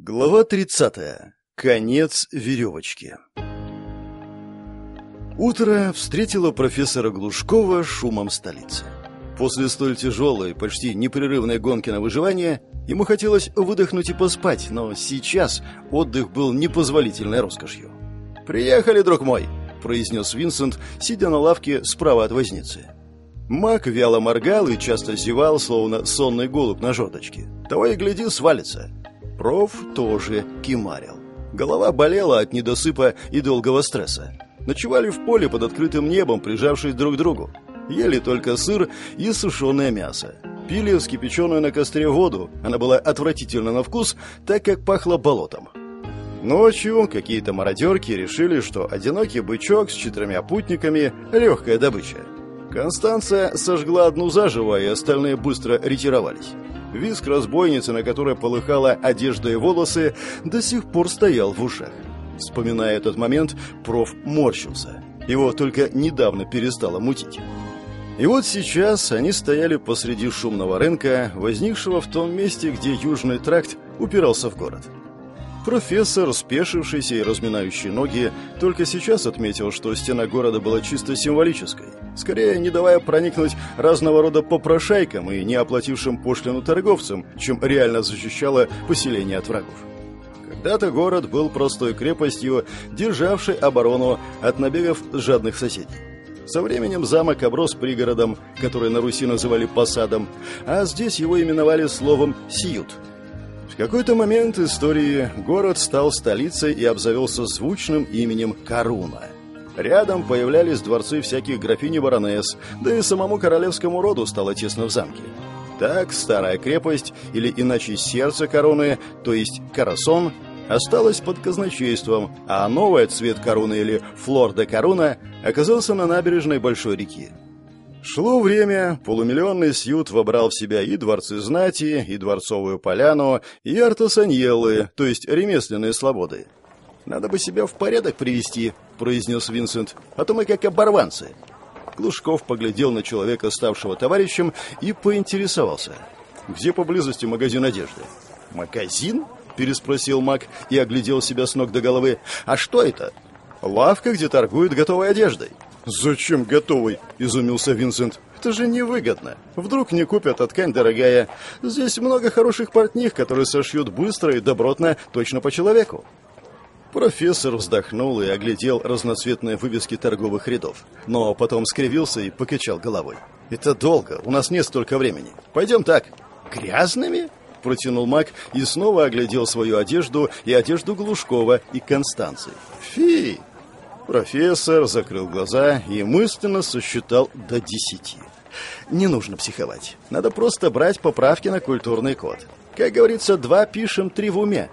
Глава 30. Конец веревочки. Утро встретило профессора Глушкова шумом столицы. После столь тяжелой, почти непрерывной гонки на выживание, ему хотелось выдохнуть и поспать, но сейчас отдых был непозволительной роскошью. «Приехали, друг мой!» – произнес Винсент, сидя на лавке справа от возницы. Мак вяло моргал и часто зевал, словно сонный голубь на жердочке. Того и гляди, свалится – Проф тоже кимарил. Голова болела от недосыпа и долгого стресса. Ночевали в поле под открытым небом, прижавшись друг к другу. Ели только сыр и сушеное мясо. Пили вскипяченную на костре воду. Она была отвратительна на вкус, так как пахла болотом. Ночью какие-то мародерки решили, что одинокий бычок с четырьмя путниками – легкая добыча. Констанция сожгла одну заживо, и остальные быстро ретировались. Виск разбойницы, на которой полыхала одежда и волосы, до сих пор стоял в ушах. Вспоминая этот момент, проф морщился. Его только недавно перестало мутить. И вот сейчас они стояли посреди шумного рынка, возникшего в том месте, где Южный тракт упирался в город. Профессор, спешившийся и разминающий ноги, только сейчас отметил, что стена города была чисто символической, скорее не давая проникнуть разного рода попрошайкам и не оплатившим пошлину торговцам, чем реально защищала поселение от врагов. Когда-то город был простой крепостью, державшей оборону от набегов жадных соседей. Со временем замок оброс пригородом, который на Руси называли посадом, а здесь его именовали словом «сиют», какой-то момент истории город стал столицей и обзавелся звучным именем Каруна. Рядом появлялись дворцы всяких графинь и баронесс, да и самому королевскому роду стало тесно в замке. Так старая крепость, или иначе сердце короны, то есть Карасон, осталась под казначейством, а новый цвет короны или флор де коруна оказался на набережной Большой реки. Шло время, полумиллионный сьют вобрал в себя и дворцы знати, и дворцовую поляну, и артасаньелы, то есть ремесленные свободы. «Надо бы себя в порядок привести», — произнес Винсент, — «а то мы как оборванцы». Глушков поглядел на человека, ставшего товарищем, и поинтересовался. «Где поблизости магазин одежды?» «Магазин?» — переспросил Мак и оглядел себя с ног до головы. «А что это?» «Лавка, где торгуют готовой одеждой». «Зачем готовый?» – изумился Винсент. «Это же невыгодно. Вдруг не купят, а ткань дорогая. Здесь много хороших портних, которые сошьют быстро и добротно, точно по человеку». Профессор вздохнул и оглядел разноцветные вывески торговых рядов. Но потом скривился и покачал головой. «Это долго, у нас нет столько времени. Пойдем так». «Грязными?» – протянул маг и снова оглядел свою одежду и одежду Глушкова и Констанции. «Фи!» Профессор закрыл глаза и мысленно сосчитал до десяти. Не нужно психовать. Надо просто брать поправки на культурный код. Как говорится, два пишем, три в уме.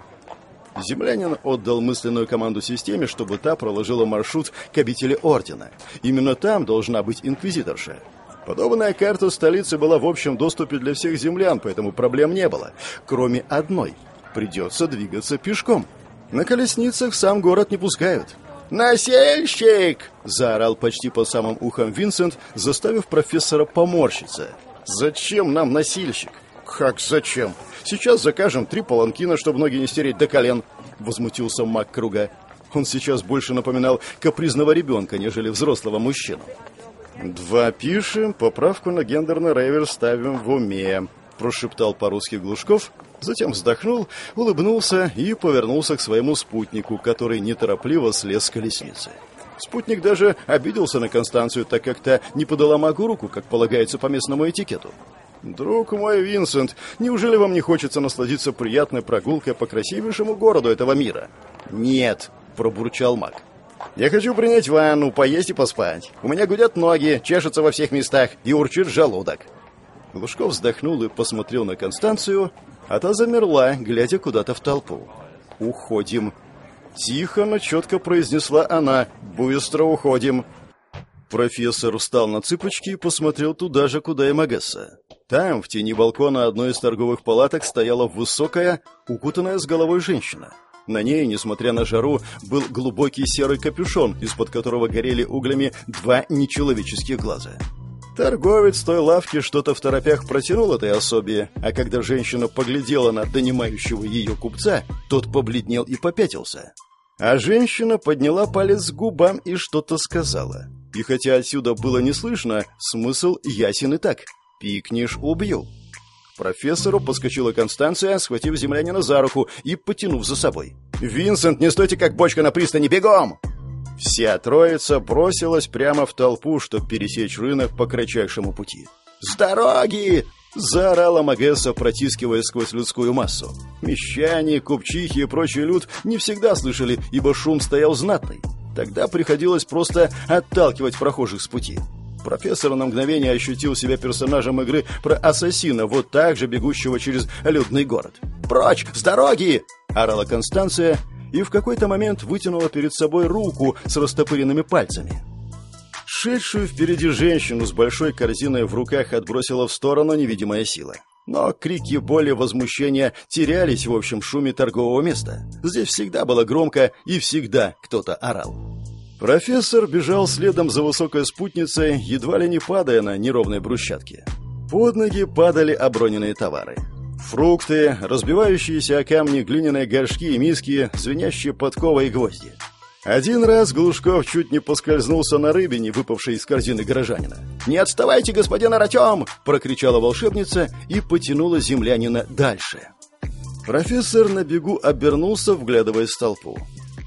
Землянин отдал мысленную команду системе, чтобы та проложила маршрут к обители Ордена. Именно там должна быть инквизиторша. Подобная карта столицы была в общем доступе для всех землян, поэтому проблем не было. Кроме одной. Придется двигаться пешком. На колесницах сам город не пускают. «Насельщик!» – заорал почти по самым ухам Винсент, заставив профессора поморщиться. «Зачем нам носильщик?» «Как зачем? Сейчас закажем три паланкина, чтобы ноги не стереть до колен», – возмутился маг круга. Он сейчас больше напоминал капризного ребенка, нежели взрослого мужчину. «Два пишем, поправку на гендерный рейвер ставим в уме», – прошептал по-русски Глушков, Затем вздохнул, улыбнулся и повернулся к своему спутнику, который неторопливо слез с колесницы. Спутник даже обиделся на Констанцию, так как та не подала магу руку, как полагается по местному этикету. «Друг мой, Винсент, неужели вам не хочется насладиться приятной прогулкой по красивейшему городу этого мира?» «Нет», — пробурчал маг. «Я хочу принять ванну, поесть и поспать. У меня гудят ноги, чешутся во всех местах и урчит желудок». Лужков вздохнул и посмотрел на Констанцию, а та замерла, глядя куда-то в толпу. «Уходим!» Тихо, но четко произнесла она. «Быстро уходим!» Профессор встал на цыпочки и посмотрел туда же, куда и Магесса. Там, в тени балкона одной из торговых палаток, стояла высокая, укутанная с головой женщина. На ней, несмотря на жару, был глубокий серый капюшон, из-под которого горели углями два нечеловеческих глаза. Торговец той лавки что-то в торопях протянул этой особе, а когда женщина поглядела на донимающего ее купца, тот побледнел и попятился. А женщина подняла палец к губам и что-то сказала. И хотя отсюда было не слышно, смысл ясен и так. «Пикнешь — убью». К профессору подскочила Констанция, схватив землянина за руку и потянув за собой. «Винсент, не стойте как бочка на пристани, бегом!» Вся троица бросилась прямо в толпу, чтобы пересечь рынок по кратчайшему пути. «С дороги!» — заорала Магесса, протискивая сквозь людскую массу. Мещане, купчихи и прочий люд не всегда слышали, ибо шум стоял знатный. Тогда приходилось просто отталкивать прохожих с пути. Профессор на мгновение ощутил себя персонажем игры про ассасина, вот так же бегущего через людный город. «Прочь! С дороги!» — орала Констанция — и в какой-то момент вытянула перед собой руку с растопыренными пальцами. Шедшую впереди женщину с большой корзиной в руках отбросила в сторону невидимая сила. Но крики боли, возмущения терялись в общем шуме торгового места. Здесь всегда было громко и всегда кто-то орал. Профессор бежал следом за высокой спутницей, едва ли не падая на неровной брусчатке. Под ноги падали оброненные товары. Фрукты, разбивающиеся о камни глиняные горшки и миски, звенящие подковой и гвозди. Один раз Глушков чуть не поскользнулся на рыбине, выпавшей из корзины горожанина. «Не отставайте, господин Артем!» — прокричала волшебница и потянула землянина дальше. Профессор на бегу обернулся, вглядываясь в толпу.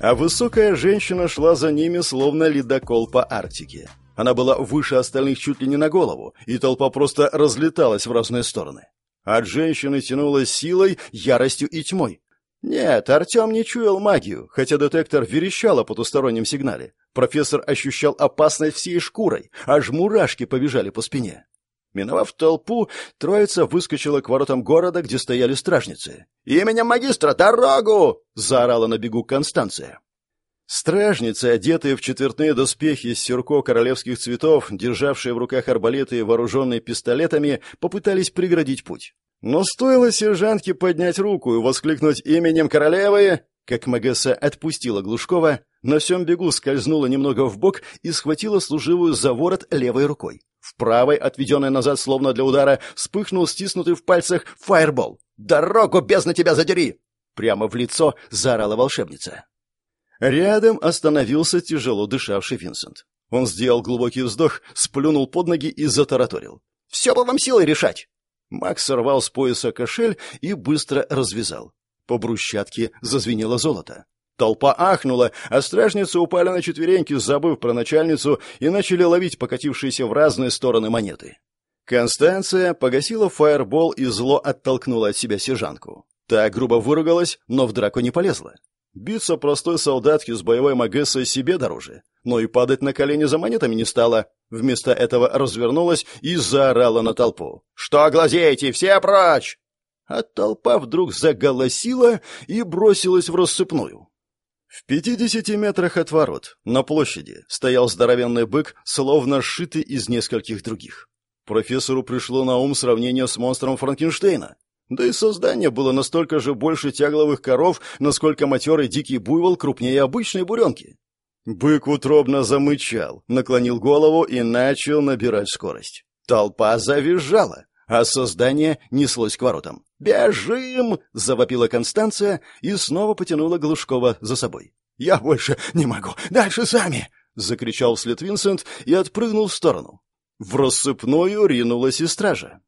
А высокая женщина шла за ними, словно ледокол по Арктике. Она была выше остальных чуть ли не на голову, и толпа просто разлеталась в разные стороны. От женщины тянуло силой, яростью и тьмой. Нет, Артем не чуял магию, хотя детектор верещал о потустороннем сигнале. Профессор ощущал опасность всей шкурой, аж мурашки побежали по спине. Миновав толпу, троица выскочила к воротам города, где стояли стражницы. «Именем магистра дорогу!» — заорала на бегу Констанция. Стражницы, одетые в четвертные доспехи из сюрко королевских цветов, державшие в руках арбалеты и вооруженные пистолетами, попытались преградить путь. Но стоило сержантке поднять руку и воскликнуть именем королевы, как Магесса отпустила Глушкова, на всем бегу скользнула немного в бок и схватила служивую за ворот левой рукой. В правой, отведенной назад словно для удара, вспыхнул стиснутый в пальцах фаербол. «Дорогу, бездна тебя задери!» Прямо в лицо заорала волшебница. Рядом остановился тяжело дышавший Винсент. Он сделал глубокий вздох, сплюнул под ноги и затараторил. «Все бы вам силой решать!» Макс сорвал с пояса кошель и быстро развязал. По брусчатке зазвенело золото. Толпа ахнула, а стражницы упали на четвереньки, забыв про начальницу, и начали ловить покатившиеся в разные стороны монеты. Констанция погасила фаербол и зло оттолкнула от себя сержанку. Та грубо выругалась, но в драку не полезла. Биться простой солдатке с боевой магессой себе дороже, но и падать на колени за монетами не стала. Вместо этого развернулась и заорала на толпу. «Что глазеете? Все прочь!» А толпа вдруг заголосила и бросилась в рассыпную. В пятидесяти метрах от ворот, на площади, стоял здоровенный бык, словно сшитый из нескольких других. Профессору пришло на ум сравнение с монстром Франкенштейна. Да и создание было настолько же больше тягловых коров, насколько матерый дикий буйвол крупнее обычной буренки. Бык утробно замычал, наклонил голову и начал набирать скорость. Толпа завизжала, а создание неслось к воротам. «Бежим!» — завопила Констанция и снова потянула Глушкова за собой. «Я больше не могу! Дальше сами!» — закричал вслед Винсент и отпрыгнул в сторону. В рассыпную ринулась и стража.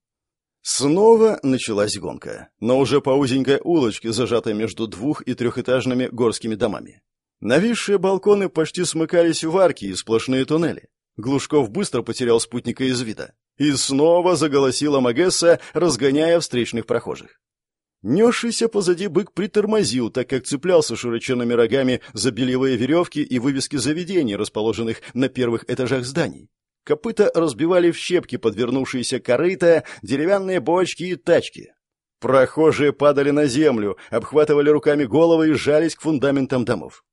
Снова началась гонка, но уже по узенькой улочке, зажатой между двух- и трехэтажными горскими домами. Нависшие балконы почти смыкались в арки и сплошные туннели. Глушков быстро потерял спутника из вида. И снова заголосила Магесса, разгоняя встречных прохожих. Несшийся позади бык притормозил, так как цеплялся широченными рогами за бельевые веревки и вывески заведений, расположенных на первых этажах зданий. Копыта разбивали в щепки подвернувшиеся корыта, деревянные бочки и тачки. Прохожие падали на землю, обхватывали руками головы и сжались к фундаментам домов.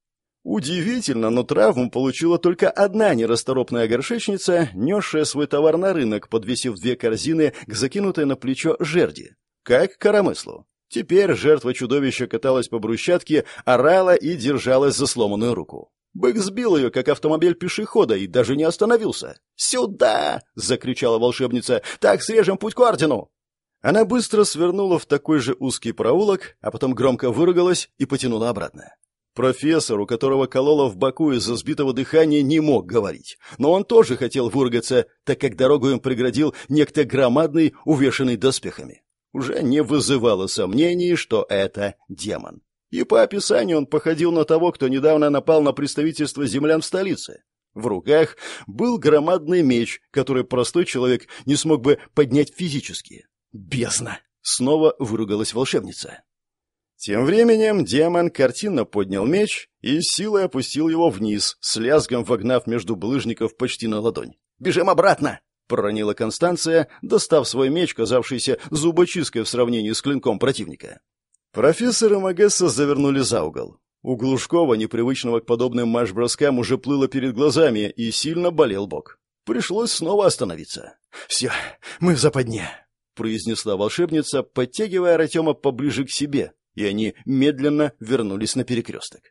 Удивительно, но травму получила только одна нерасторопная горшечница, несшая свой товар на рынок, подвесив две корзины к закинутой на плечо жерди. Как коромыслу. Теперь жертва чудовища каталась по брусчатке, орала и держалась за сломанную руку. Бык сбил ее, как автомобиль пешехода, и даже не остановился. «Сюда!» — закричала волшебница. «Так срежем путь к ордену!» Она быстро свернула в такой же узкий проулок, а потом громко выругалась и потянула обратно. Профессор, у которого кололо в боку из-за сбитого дыхания, не мог говорить. Но он тоже хотел выругаться, так как дорогу им преградил некто громадный, увешанный доспехами. Уже не вызывало сомнений, что это демон. И по описанию он походил на того, кто недавно напал на представительство землян в столице. В руках был громадный меч, который простой человек не смог бы поднять физически. «Бездна!» — снова выругалась волшебница. Тем временем демон картинно поднял меч и силой опустил его вниз, с лязгом вогнав между булыжников почти на ладонь. «Бежим обратно!» — проронила Констанция, достав свой меч, казавшийся зубочисткой в сравнении с клинком противника. Профессор и Магесса завернули за угол. У Глушкова, непривычного к подобным марш-броскам, уже плыло перед глазами и сильно болел бок. Пришлось снова остановиться. «Все, мы в западне», — произнесла волшебница, подтягивая Артема поближе к себе, и они медленно вернулись на перекресток.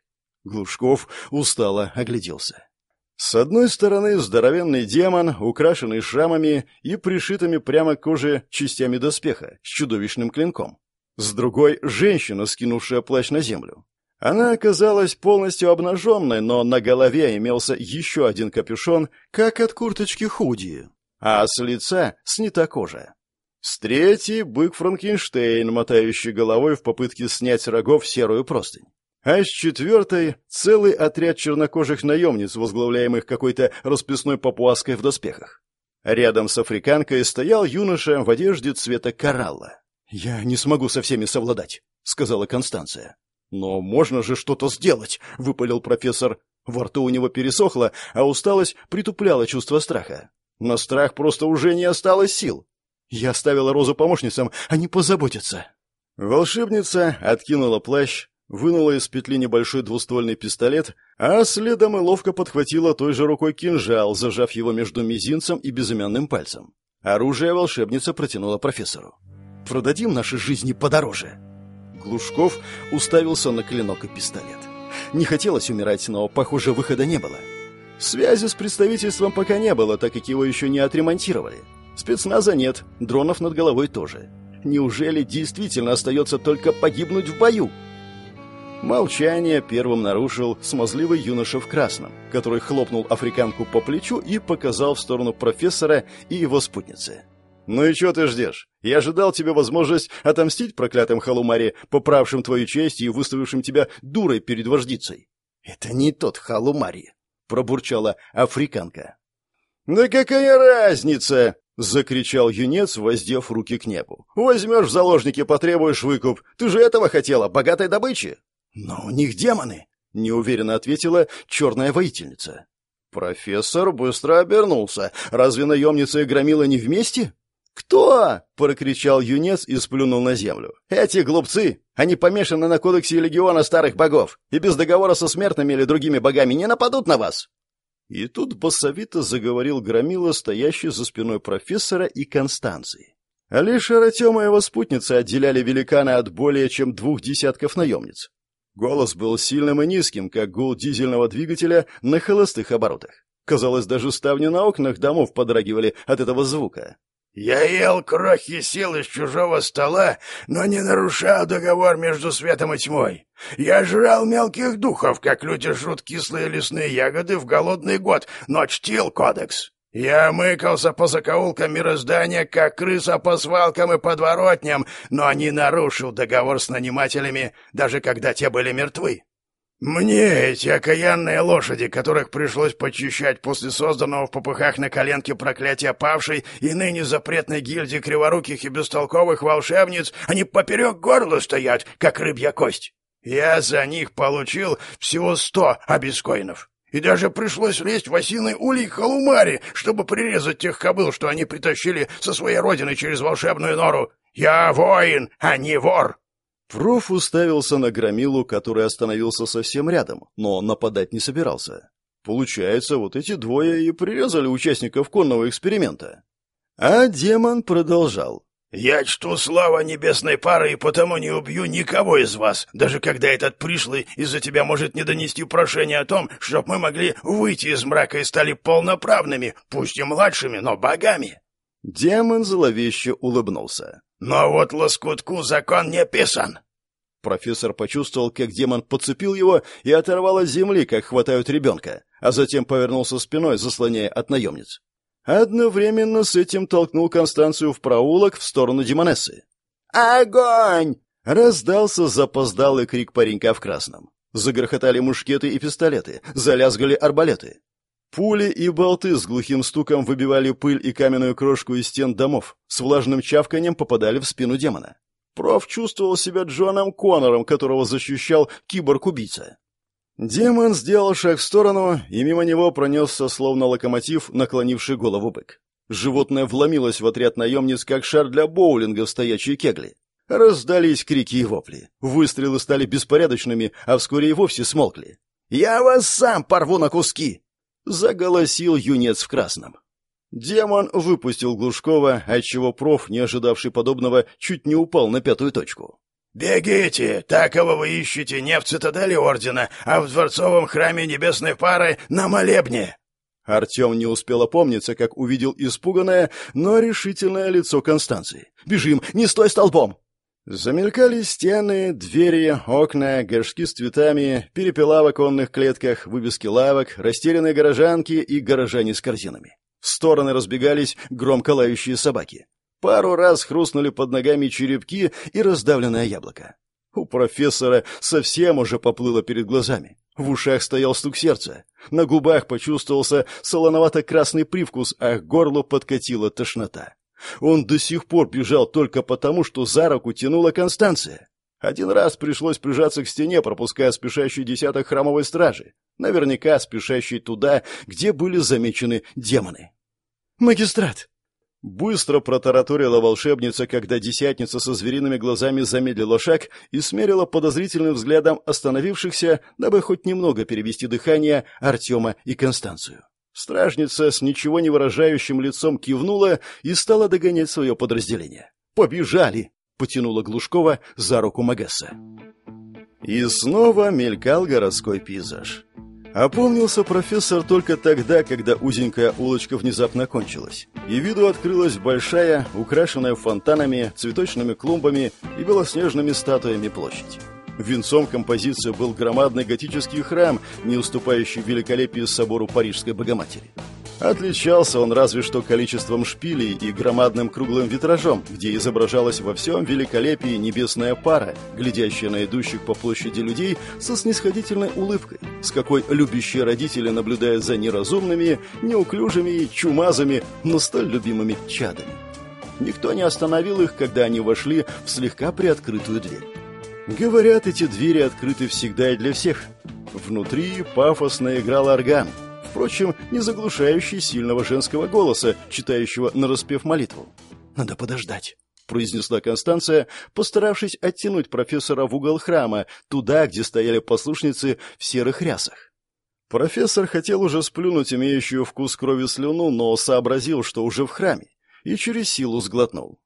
Глушков устало огляделся. С одной стороны здоровенный демон, украшенный шрамами и пришитыми прямо к коже частями доспеха, с чудовищным клинком. С другой — женщина, скинувшая плащ на землю. Она оказалась полностью обнаженной, но на голове имелся еще один капюшон, как от курточки худи, а с лица снята кожа. С третьей — бык Франкенштейн, мотающий головой в попытке снять рогов серую простынь. А с четвертой — целый отряд чернокожих наемниц, возглавляемых какой-то расписной папуаской в доспехах. Рядом с африканкой стоял юноша в одежде цвета коралла. «Я не смогу со всеми совладать», — сказала Констанция. «Но можно же что-то сделать», — выпалил профессор. Во рту у него пересохло, а усталость притупляла чувство страха. На страх просто уже не осталось сил. Я оставила Розу помощницам, они позаботятся. Волшебница откинула плащ, вынула из петли небольшой двуствольный пистолет, а следом и ловко подхватила той же рукой кинжал, зажав его между мизинцем и безымянным пальцем. Оружие волшебница протянула профессору. «Продадим наши жизни подороже». Глушков уставился на клинок и пистолет. Не хотелось умирать, но, похоже, выхода не было. Связи с представительством пока не было, так как его еще не отремонтировали. Спецназа нет, дронов над головой тоже. Неужели действительно остается только погибнуть в бою? Молчание первым нарушил смазливый юноша в красном, который хлопнул африканку по плечу и показал в сторону профессора и его спутницы. «Ну и что ты ждешь? Я ожидал тебе возможность отомстить проклятым халумаре, поправшим твою честь и выставившим тебя дурой перед вождицей». «Это не тот халумари», — пробурчала африканка. «Да какая разница?» — закричал юнец, воздев руки к небу. «Возьмешь в заложники, потребуешь выкуп. Ты же этого хотела, богатой добычи!» «Но у них демоны!» — неуверенно ответила черная воительница. Профессор быстро обернулся. «Разве наемница и громила не вместе?» «Кто?» — прокричал юнец и сплюнул на землю. «Эти глупцы! Они помешаны на кодексе легиона старых богов и без договора со смертными или другими богами не нападут на вас!» И тут басовито заговорил Громила, стоящий за спиной профессора и Констанции. А лишь Артема и его спутницы отделяли великана от более чем двух десятков наемниц. Голос был сильным и низким, как гул дизельного двигателя на холостых оборотах. Казалось, даже ставни на окнах домов подрагивали от этого звука. «Я ел крохи сил из чужого стола, но не нарушал договор между светом и тьмой. Я жрал мелких духов, как люди жрут кислые лесные ягоды в голодный год, но чтил кодекс. Я мыкался по закоулкам мироздания, как крыса по свалкам и подворотням, но не нарушил договор с нанимателями, даже когда те были мертвы. Мне эти окаянные лошади, которых пришлось почищать после созданного в попыхах на коленке проклятия павшей и ныне запретной гильдии криворуких и бестолковых волшебниц, они поперек горла стоят, как рыбья кость. Я за них получил всего сто обескоинов. И даже пришлось лезть в осиный улей Халумари, чтобы прирезать тех кобыл, что они притащили со своей родины через волшебную нору. Я воин, а не вор. Проф уставился на громилу, который остановился совсем рядом, но нападать не собирался. Получается, вот эти двое и прирезали участников конного эксперимента. А демон продолжал. «Я чту слава небесной пары и потому не убью никого из вас, даже когда этот пришлый из-за тебя может не донести прошение о том, чтоб мы могли выйти из мрака и стали полноправными, пусть и младшими, но богами». Демон зловеще улыбнулся. «Но вот лоскутку закон не писан». Профессор почувствовал, как демон подцепил его и оторвал от земли, как хватают ребенка, а затем повернулся спиной, заслоняя от наемниц. Одновременно с этим толкнул Констанцию в проулок в сторону Демонессы. «Огонь!» — раздался запоздалый крик паренька в красном. Загрохотали мушкеты и пистолеты, залязгали арбалеты. Пули и болты с глухим стуком выбивали пыль и каменную крошку из стен домов, с влажным чавканием попадали в спину демона. Проф чувствовал себя Джоном Коннором, которого защищал киборг-убийца. Демон сделал шаг в сторону, и мимо него пронесся, словно локомотив, наклонивший голову бык. Животное вломилось в отряд наемниц, как шар для боулинга в стоячие кегли. Раздались крики и вопли. Выстрелы стали беспорядочными, а вскоре и вовсе смолкли. «Я вас сам порву на куски!» — заголосил юнец в красном. Демон выпустил Глушкова, отчего проф, не ожидавший подобного, чуть не упал на пятую точку. «Бегите! Такого вы ищете не в цитадели Ордена, а в дворцовом храме Небесной Пары на молебне!» Артем не успел опомниться, как увидел испуганное, но решительное лицо Констанции. «Бежим! Не стой столбом!» Замелькали стены, двери, окна, горшки с цветами, перепела в оконных клетках, вывески лавок, растерянные горожанки и горожане с корзинами. В стороны разбегались громко лающие собаки. Пару раз хрустнули под ногами черепки и раздавленное яблоко. У профессора совсем уже поплыло перед глазами. В ушах стоял стук сердца. На губах почувствовался солоновато-красный привкус, а к горлу подкатила тошнота. Он до сих пор бежал только потому, что за руку тянула Констанция. Один раз пришлось прижаться к стене, пропуская спешащий десяток храмовой стражи. Наверняка спешащий туда, где были замечены демоны. «Магистрат!» Быстро протараторила волшебница, когда десятница со звериными глазами замедлила шаг и смерила подозрительным взглядом остановившихся, дабы хоть немного перевести дыхание Артема и Констанцию. Стражница с ничего не выражающим лицом кивнула и стала догонять свое подразделение. «Побежали!» — потянула Глушкова за руку Магесса. И снова мелькал городской пейзаж. Опомнился профессор только тогда, когда узенькая улочка внезапно кончилась, и виду открылась большая, украшенная фонтанами, цветочными клумбами и белоснежными статуями площадь. Венцом композиции был громадный готический храм, не уступающий великолепию собору Парижской Богоматери. Отличался он разве что количеством шпилей и громадным круглым витражом, где изображалась во всем великолепии небесная пара, глядящая на идущих по площади людей со снисходительной улыбкой, с какой любящие родители наблюдают за неразумными, неуклюжими и чумазами, но столь любимыми чадами. Никто не остановил их, когда они вошли в слегка приоткрытую дверь. Говорят, эти двери открыты всегда и для всех. Внутри пафосно играл орган – впрочем, не заглушающий сильного женского голоса, читающего нараспев молитву. «Надо подождать», — произнесла Констанция, постаравшись оттянуть профессора в угол храма, туда, где стояли послушницы в серых рясах. Профессор хотел уже сплюнуть имеющую вкус крови слюну, но сообразил, что уже в храме, и через силу сглотнул.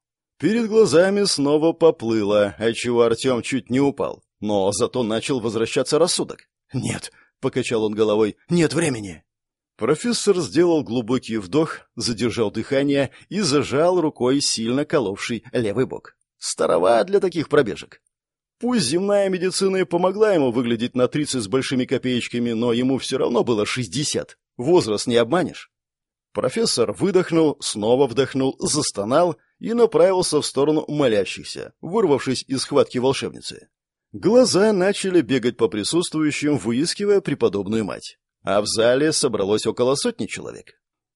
Перед глазами снова поплыло, отчего Артем чуть не упал, но зато начал возвращаться рассудок. «Нет», — покачал он головой, — «нет времени». Профессор сделал глубокий вдох, задержал дыхание и зажал рукой сильно коловший левый бок. Старова для таких пробежек. Пусть земная медицина и помогла ему выглядеть на 30 с большими копеечками, но ему все равно было 60. Возраст не обманешь. Профессор выдохнул, снова вдохнул, застонал и направился в сторону молящихся, вырвавшись из схватки волшебницы. Глаза начали бегать по присутствующим, выискивая преподобную мать а в зале собралось около сотни человек.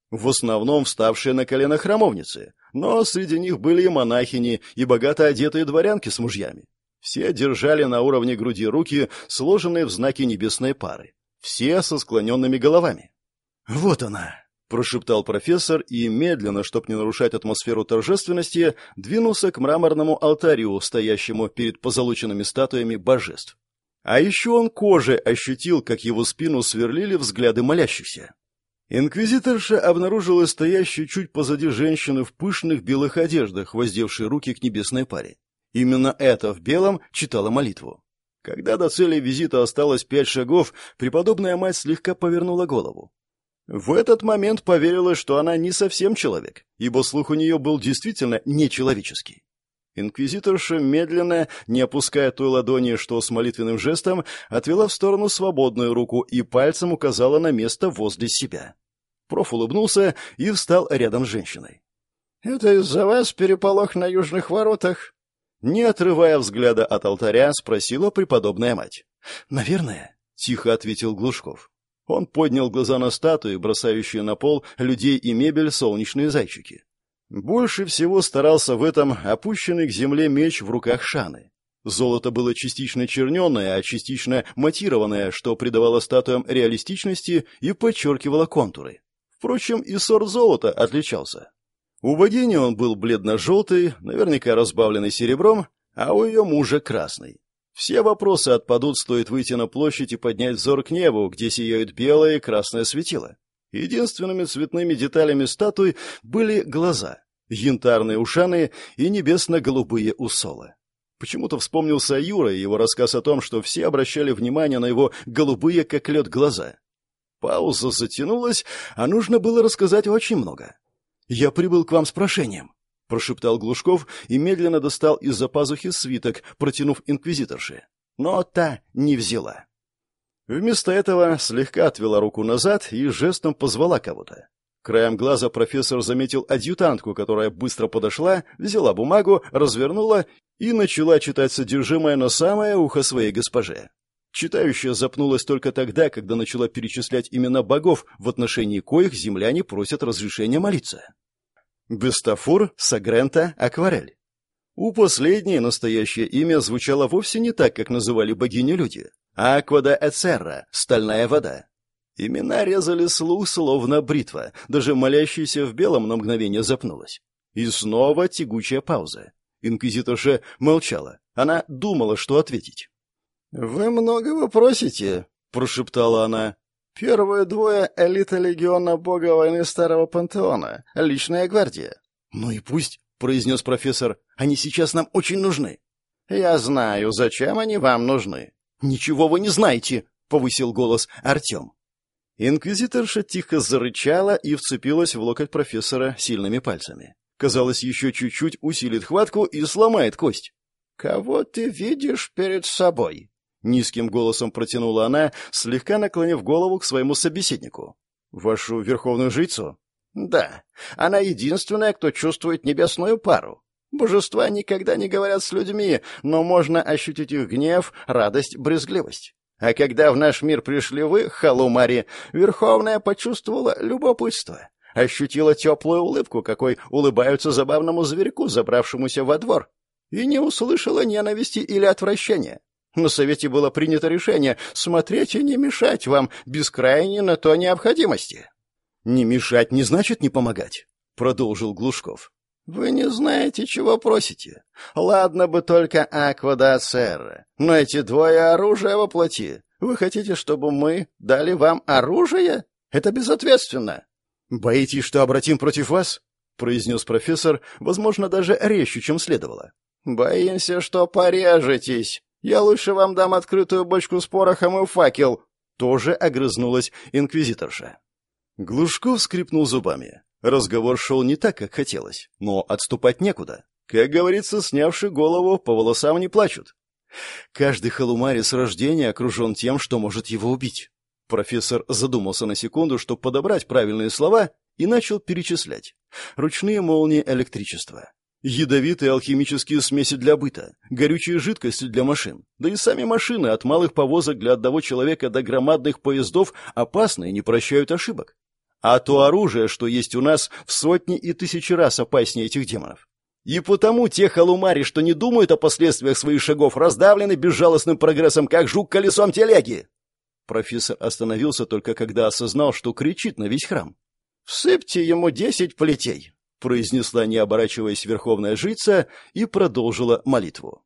В основном вставшие на колено храмовницы, но среди них были и монахини, и богато одетые дворянки с мужьями. Все держали на уровне груди руки, сложенные в знаки небесной пары. Все со склоненными головами. «Вот она!» — прошептал профессор и медленно, чтоб не нарушать атмосферу торжественности, двинулся к мраморному алтарю, стоящему перед позолоченными статуями божеств. А еще он кожей ощутил, как его спину сверлили взгляды молящихся. Инквизиторша обнаружила стоящую чуть позади женщины в пышных белых одеждах, воздевшей руки к небесной паре. Именно это в белом читала молитву. Когда до цели визита осталось пять шагов, преподобная мать слегка повернула голову. В этот момент поверила, что она не совсем человек, ибо слух у нее был действительно нечеловеческий. Инквизиторша медленно, не опуская той ладони, что с молитвенным жестом, отвела в сторону свободную руку и пальцем указала на место возле себя. Проф улыбнулся и встал рядом с женщиной. «Это из-за вас переполох на южных воротах?» Не отрывая взгляда от алтаря, спросила преподобная мать. «Наверное», — тихо ответил Глушков. Он поднял глаза на статуи, бросающие на пол людей и мебель солнечные зайчики. Больше всего старался в этом опущенный к земле меч в руках Шаны. Золото было частично черненное, а частично матированное, что придавало статуям реалистичности и подчеркивало контуры. Впрочем, и сорт золота отличался. У богини он был бледно-желтый, наверняка разбавленный серебром, а у ее мужа красный. Все вопросы отпадут, стоит выйти на площадь и поднять взор к небу, где сияют белое и красное светило. Единственными цветными деталями статуи были глаза, янтарные ушаны и небесно-голубые усолы. Почему-то вспомнился Юра и его рассказ о том, что все обращали внимание на его голубые, как лед, глаза. Пауза затянулась, а нужно было рассказать очень много. «Я прибыл к вам с прошением», — прошептал Глушков и медленно достал из-за пазухи свиток, протянув инквизиторше. Но та не взяла. Вместо этого слегка отвела руку назад и жестом позвала кого-то. Краем глаза профессор заметил адъютантку, которая быстро подошла, взяла бумагу, развернула и начала читать содержимое на самое ухо своей госпоже. Читающая запнулась только тогда, когда начала перечислять имена богов, в отношении коих земляне просят разрешения молиться. Бестафур, Сагрента, Акварель. У последней настоящее имя звучало вовсе не так, как называли богини люди. Аквада Эцерра, стальная вода. Имена резали слух, словно бритва. Даже молящаяся в белом на мгновение запнулась. И снова тягучая пауза. Инквизиторша молчала. Она думала, что ответить. «Вы многого просите», — прошептала она. «Первые двое — элита легиона бога войны Старого Пантеона, личная гвардия». «Ну и пусть», — произнес профессор, — «они сейчас нам очень нужны». «Я знаю, зачем они вам нужны». «Ничего вы не знаете», — повысил голос Артем. Инквизиторша тихо зарычала и вцепилась в локоть профессора сильными пальцами. Казалось, еще чуть-чуть усилит хватку и сломает кость. «Кого ты видишь перед собой?» Низким голосом протянула она, слегка наклонив голову к своему собеседнику. «Вашу верховную жрицу?» «Да. Она единственная, кто чувствует небесную пару. Божества никогда не говорят с людьми, но можно ощутить их гнев, радость, брезгливость. А когда в наш мир пришли вы, Халумари, Верховная почувствовала любопытство, ощутила теплую улыбку, какой улыбаются забавному зверьку, забравшемуся во двор, и не услышала ненависти или отвращения. На совете было принято решение смотреть и не мешать вам без крайней на то необходимости. «Не мешать не значит не помогать», — продолжил Глушков. «Вы не знаете, чего просите. Ладно бы только Аквада Серра, но эти двое оружия воплоти. Вы хотите, чтобы мы дали вам оружие? Это безответственно». «Боитесь, что обратим против вас?» — произнес профессор, возможно, даже резче, чем следовало. «Боимся, что порежетесь», я лучше вам дам открытую бочку с порохом и факел!» Тоже огрызнулась инквизиторша. Глушков скрипнул зубами. Разговор шел не так, как хотелось, но отступать некуда. Как говорится, снявши голову, по волосам не плачут. Каждый халумари с рождения окружен тем, что может его убить. Профессор задумался на секунду, чтобы подобрать правильные слова, и начал перечислять. Ручные молнии электричества, Ядовитые алхимические смеси для быта, горючие жидкости для машин, да и сами машины от малых повозок для одного человека до громадных поездов опасны и не прощают ошибок. А то оружие, что есть у нас, в сотни и тысячи раз опаснее этих демонов. И потому те халумари, что не думают о последствиях своих шагов, раздавлены безжалостным прогрессом, как жук колесом телеги. Профессор остановился только когда осознал, что кричит на весь храм. «Всыпьте ему десять плетей, произнесла, не оборачиваясь верховная жрица, и продолжила молитву.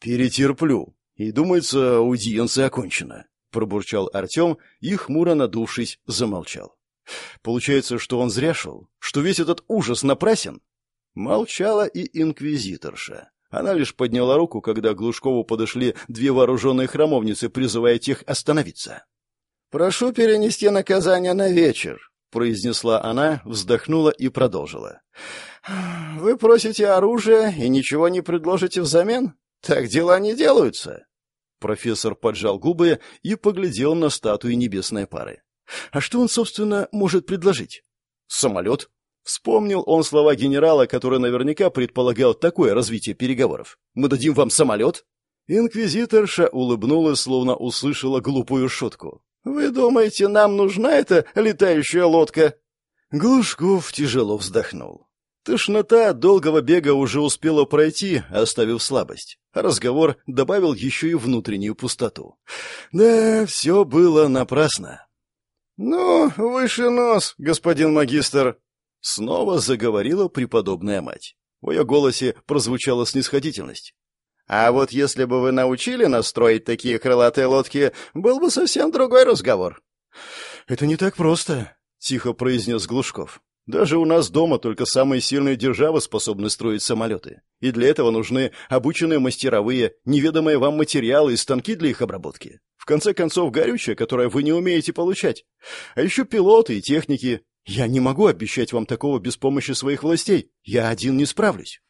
«Перетерплю. И, думается, аудиенция окончена», — пробурчал Артем и, хмуро надувшись, замолчал. Получается, что он зря шел, что весь этот ужас напрасен? Молчала и инквизиторша. Она лишь подняла руку, когда к Глушкову подошли две вооруженные храмовницы, призывая тех остановиться. «Прошу перенести наказание на вечер», — произнесла она, вздохнула и продолжила. «Вы просите оружие и ничего не предложите взамен? Так дела не делаются». Профессор поджал губы и поглядел на статуи небесной пары. «А что он, собственно, может предложить?» «Самолет?» Вспомнил он слова генерала, который наверняка предполагал такое развитие переговоров. «Мы дадим вам самолет?» Инквизиторша улыбнулась, словно услышала глупую шутку. «Вы думаете, нам нужна эта летающая лодка?» Глушков тяжело вздохнул. Тошнота от долгого бега уже успела пройти, оставив слабость. разговор добавил еще и внутреннюю пустоту. Да, все было напрасно. «Ну, выше нос, господин магистр!» Снова заговорила преподобная мать. В ее голосе прозвучала снисходительность. «А вот если бы вы научили нас строить такие крылатые лодки, был бы совсем другой разговор». «Это не так просто», — тихо произнес Глушков. «Даже у нас дома только самые сильные державы способны строить самолеты. И для этого нужны обученные мастеровые, неведомые вам материалы и станки для их обработки. В конце концов, горючее, которое вы не умеете получать. А еще пилоты и техники, я не могу обещать вам такого без помощи своих властей. Я один не справлюсь.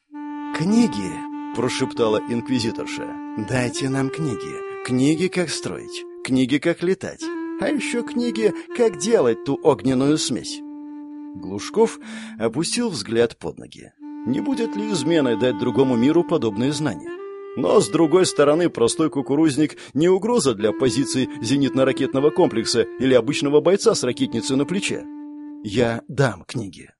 Книги, прошептала инквизиторша. Дайте нам книги. Книги, как строить. Книги, как летать. А еще книги, как делать ту огненную смесь. Глушков опустил взгляд под ноги. Не будет ли изменой дать другому миру подобные знания? Но, с другой стороны, простой кукурузник не угроза для позиций зенитно-ракетного комплекса или обычного бойца с ракетницей на плече. Я дам книги.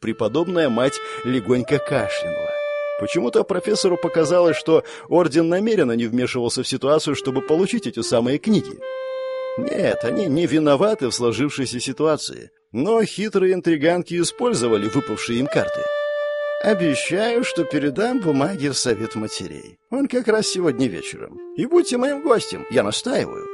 Преподобная мать легонько кашлянула. Почему-то профессору показалось, что орден намеренно не вмешивался в ситуацию, чтобы получить эти самые книги. Нет, они не виноваты в сложившейся ситуации, но хитрые интриганки использовали выпавшие им карты. Обещаю, что передам бумаги в совет матерей. Он как раз сегодня вечером. И будьте моим гостем, я настаиваю.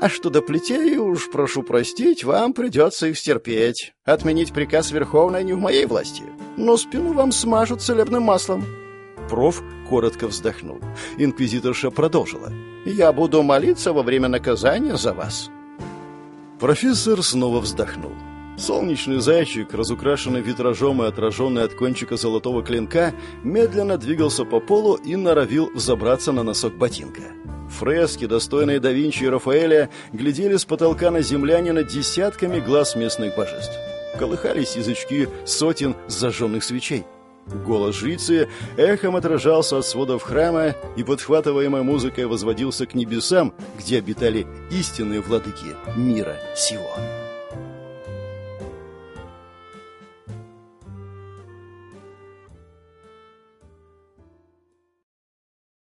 А что до плетей, уж прошу простить, вам придется их стерпеть. Отменить приказ Верховной не в моей власти. Но спину вам смажут целебным маслом». Проф коротко вздохнул. Инквизиторша продолжила. «Я буду молиться во время наказания за вас». Профессор снова вздохнул. Солнечный зайчик, разукрашенный витражом и отраженный от кончика золотого клинка, медленно двигался по полу и норовил взобраться на носок ботинка. Фрески, достойные да Винчи и Рафаэля, глядели с потолка на землянина десятками глаз местных божеств. Колыхались язычки сотен зажженных свечей. Голос жрицы эхом отражался от сводов храма и, подхватываемой музыкой, возводился к небесам, где обитали истинные владыки мира сего.